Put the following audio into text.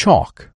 chalk.